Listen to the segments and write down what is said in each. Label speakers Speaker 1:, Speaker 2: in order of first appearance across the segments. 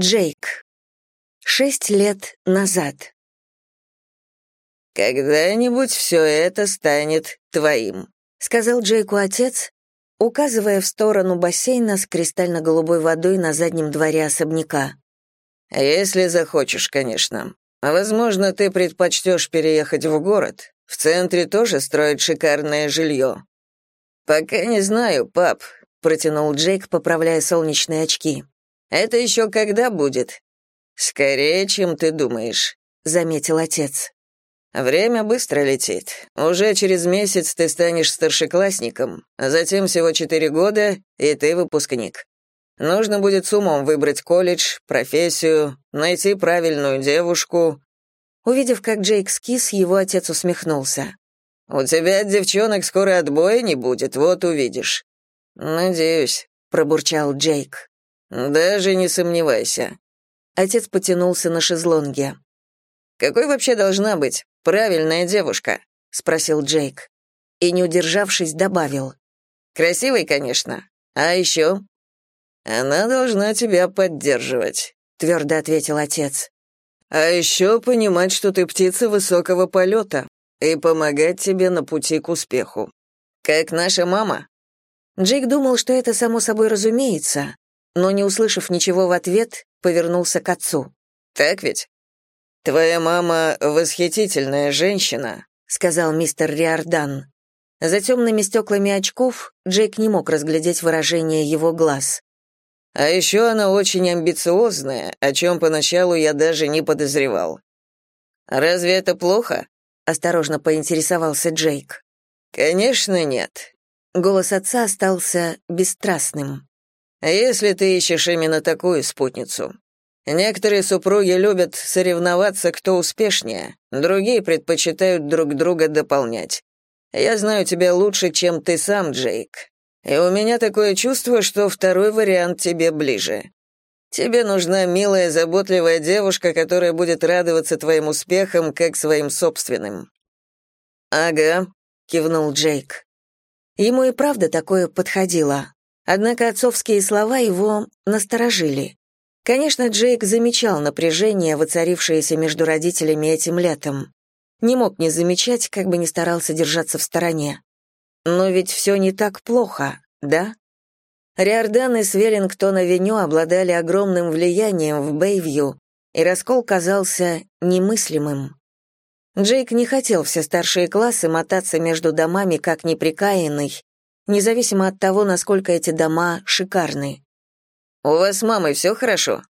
Speaker 1: Джейк. Шесть лет назад.
Speaker 2: «Когда-нибудь все это станет твоим», —
Speaker 1: сказал Джейку отец, указывая в сторону бассейна с кристально-голубой водой на заднем дворе особняка.
Speaker 2: «Если захочешь, конечно. Возможно, ты предпочтешь переехать в город. В центре тоже строят шикарное жилье». «Пока не знаю, пап», — протянул Джейк, поправляя солнечные очки. «Это еще когда будет?» «Скорее, чем ты думаешь», — заметил отец. «Время быстро летит. Уже через месяц ты станешь старшеклассником, а затем всего четыре года, и ты выпускник. Нужно будет с умом выбрать колледж, профессию, найти правильную девушку».
Speaker 1: Увидев, как Джейк скис, его отец усмехнулся.
Speaker 2: «У тебя от девчонок скоро отбоя не будет, вот увидишь». «Надеюсь», — пробурчал Джейк. «Даже не сомневайся».
Speaker 1: Отец потянулся на шезлонге.
Speaker 2: «Какой вообще должна быть правильная девушка?» — спросил Джейк.
Speaker 1: И, не удержавшись, добавил.
Speaker 2: «Красивой, конечно. А еще?» «Она должна тебя поддерживать», — твердо ответил отец. «А еще понимать, что ты птица высокого полета, и помогать тебе на пути к успеху. Как наша мама».
Speaker 1: Джейк думал, что это само собой разумеется, но, не услышав ничего в ответ, повернулся к отцу.
Speaker 2: «Так ведь?» «Твоя мама восхитительная женщина», — сказал мистер Риордан.
Speaker 1: За темными стеклами очков Джейк не мог разглядеть выражение его глаз.
Speaker 2: «А еще она очень амбициозная, о чем поначалу я даже не подозревал». «Разве это плохо?» — осторожно поинтересовался Джейк. «Конечно, нет».
Speaker 1: Голос отца остался бесстрастным.
Speaker 2: Если ты ищешь именно такую спутницу. Некоторые супруги любят соревноваться, кто успешнее, другие предпочитают друг друга дополнять. Я знаю тебя лучше, чем ты сам, Джейк. И у меня такое чувство, что второй вариант тебе ближе. Тебе нужна милая, заботливая девушка, которая будет радоваться твоим успехам, как своим собственным».
Speaker 1: «Ага», — кивнул Джейк. Ему и правда такое подходило. Однако отцовские слова его насторожили. Конечно, Джейк замечал напряжение, воцарившееся между родителями этим летом. Не мог не замечать, как бы ни старался держаться в стороне. Но ведь все не так плохо, да? Риордан и Свеллингтон-авеню обладали огромным влиянием в Бэйвью, и раскол казался немыслимым. Джейк не хотел все старшие классы мотаться между домами как неприкаянный, независимо от того, насколько эти дома шикарны.
Speaker 2: «У вас с мамой все хорошо?»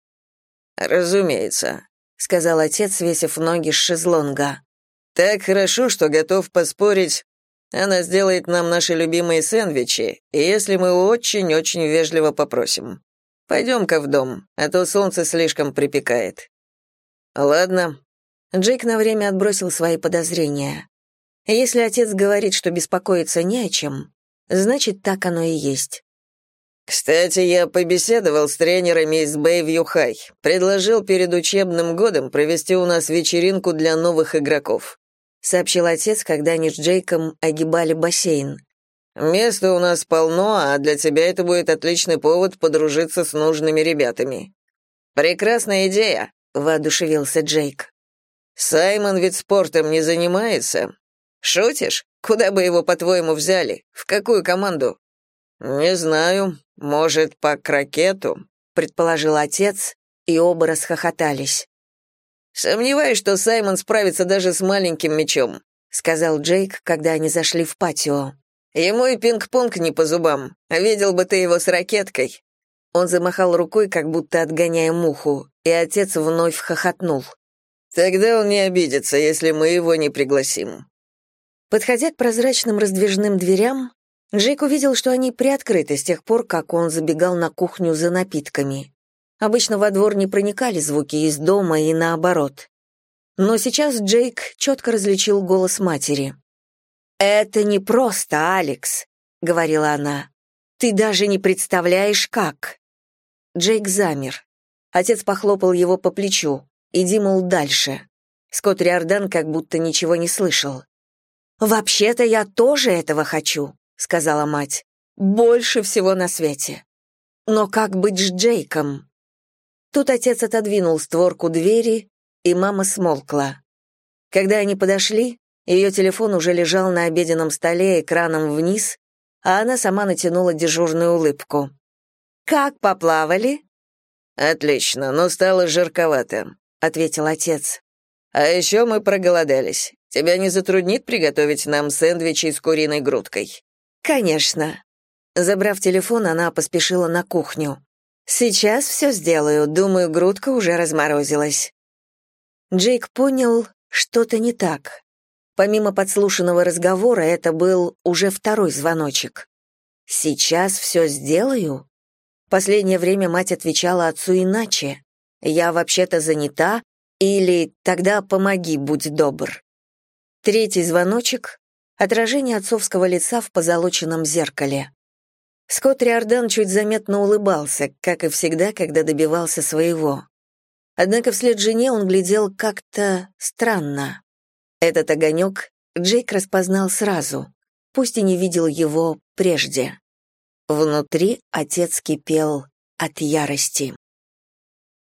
Speaker 2: «Разумеется», — сказал отец, свесив ноги с шезлонга. «Так хорошо, что готов поспорить. Она сделает нам наши любимые сэндвичи, если мы очень-очень вежливо попросим. Пойдем-ка в дом, а то солнце слишком припекает». «Ладно».
Speaker 1: Джейк на время отбросил свои подозрения. Если отец говорит, что беспокоиться не о чем, Значит, так оно и есть.
Speaker 2: Кстати, я побеседовал с тренерами из Бэйвью Хай. Предложил перед учебным годом провести у нас вечеринку для новых игроков.
Speaker 1: Сообщил отец, когда они с Джейком огибали бассейн.
Speaker 2: Места у нас полно, а для тебя это будет отличный повод подружиться с нужными ребятами. Прекрасная идея, воодушевился Джейк. Саймон ведь спортом не занимается. Шутишь? Куда бы его, по-твоему, взяли? В какую команду? Не знаю. Может, по крокету? предположил отец, и оба расхохотались. Сомневаюсь, что Саймон справится даже с маленьким мячом, сказал Джейк, когда они зашли в патио. Ему и пинг-понг не по зубам. Видел бы ты его с ракеткой. Он замахал рукой, как будто отгоняя муху, и отец вновь хохотнул. Тогда он не обидится, если мы его не пригласим.
Speaker 1: Подходя к прозрачным раздвижным дверям, Джейк увидел, что они приоткрыты с тех пор, как он забегал на кухню за напитками. Обычно во двор не проникали звуки из дома и наоборот. Но сейчас Джейк четко различил голос матери. «Это не просто, Алекс», — говорила она. «Ты даже не представляешь, как». Джейк замер. Отец похлопал его по плечу. «Иди, мол, дальше». Скотт Риордан как будто ничего не слышал. «Вообще-то я тоже этого хочу», — сказала мать. «Больше всего на свете. Но как быть с Джейком?» Тут отец отодвинул створку двери, и мама смолкла. Когда они подошли, ее телефон уже лежал на обеденном столе экраном вниз, а она сама натянула дежурную улыбку. «Как поплавали?»
Speaker 2: «Отлично, но стало жарковато», — ответил отец. «А еще мы проголодались. Тебя не затруднит приготовить нам сэндвичи с куриной грудкой?»
Speaker 1: «Конечно». Забрав телефон, она поспешила на кухню. «Сейчас все сделаю. Думаю, грудка уже разморозилась». Джейк понял, что-то не так. Помимо подслушанного разговора, это был уже второй звоночек. «Сейчас все сделаю?» Последнее время мать отвечала отцу иначе. «Я вообще-то занята» или «тогда помоги, будь добр». Третий звоночек — отражение отцовского лица в позолоченном зеркале. Скотт Риордан чуть заметно улыбался, как и всегда, когда добивался своего. Однако вслед жене он глядел как-то странно. Этот огонек Джейк распознал сразу, пусть и не видел его прежде. Внутри отец кипел от ярости.